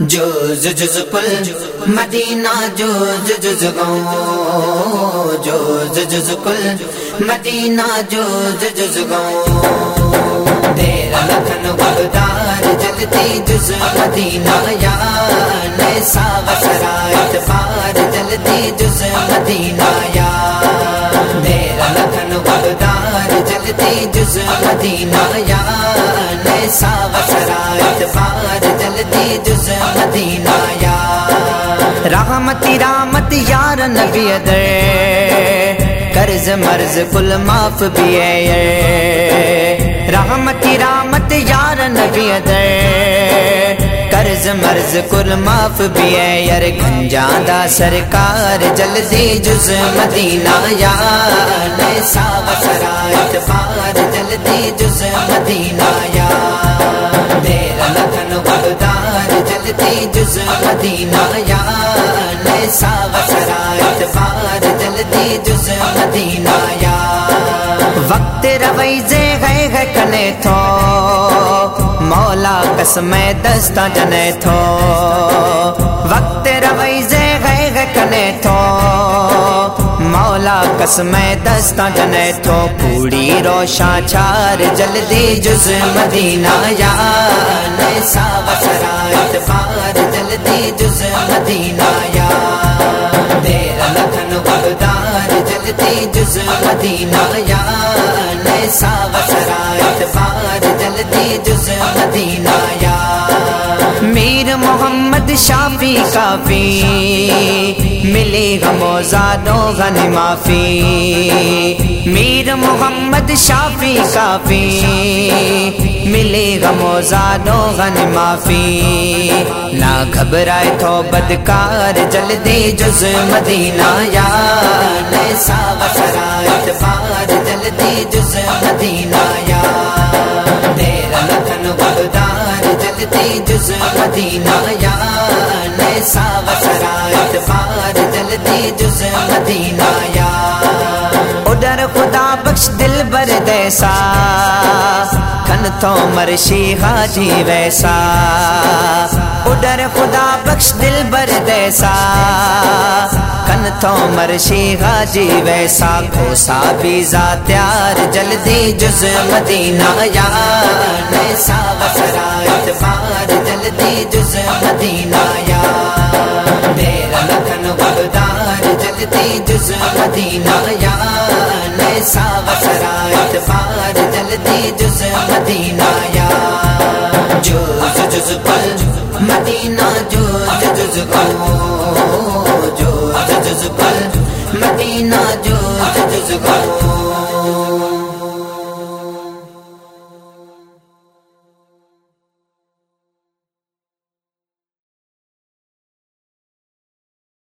جو جز پل مدینہ جو جز گو جو جز پل مدینہ جو جز گو تیرا لکھن بغدار جلتی جز مدینہ، یا نیسا وسرائت بار جلتی جز مدینہ، یا تیرا جلتی جز مدینہ، یا نیسا وسرائت بار جلتی جز مدینہ، یا رحمتی رحمت یار نبی در قرض مرض کل معاف بھی ہے۔ رحمتی رحمت یار نبی در قرض مرض کل معاف بھی ہے۔ یار گنجاندہ سرکار، جلدی جز مدینہ یا نیسا وسرائت بار جلدی جز مدینہ یا تیرا لکھن بغدار جلدی جز مدینہ یا نیسا وسرائت بار جلدی جز مدینہ یا وقت رویزے گئے گئے کنے تھو مولا قسم دستا جنے تھو۔ وقت رویزے گئے گئے کنے تھو۔ مولا قسم دستا جنے تھو۔ پوڑی روشا چھار جلدی جز مدینہ یا نیسا وسرائت بار جلدی جز مدینہ یا تیرا لکھن بغدار جلدی جز مدینہ یا نیسا وسرائت بار جلدی جز مدینہ یا میر محمد شافی کافی ملے گمو زادو غن معافی۔ محمد شافی کافی ملی گمو زادو غن معافی نہ گھبرائے تو بدکار جلدی جز مدینہ یا نیسا وسرائت بار جلدی جز مدینہ یا تیرا لکھن بغدار جلدی جز مدینہ یا نیسا وسرائت بار جلدی جز مدینہ یا خدا بخش دل بر دیسا کن تو مرشی حاجی ویسا۔ ادھر خدا بخش دل بر دیسا کن تو مرشی حاجی ویسا۔ کوسا بیزا تیار جلدی جز مدینہ یا نیسا وسرائت بار جلدی جز مدینہ یا تیرا لکھن بغدار جلدی جز مدینہ یا نیسا وسرائت بار جلدی جز مدینہ یا جو جز پل مدینہ جو جز گو جو جز پل مدینہ جو جز گو